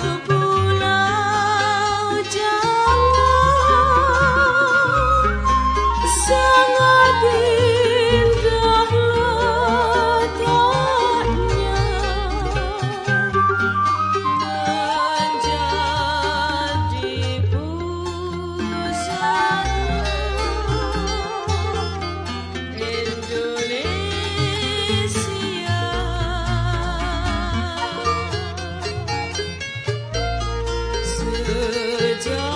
Oh, good.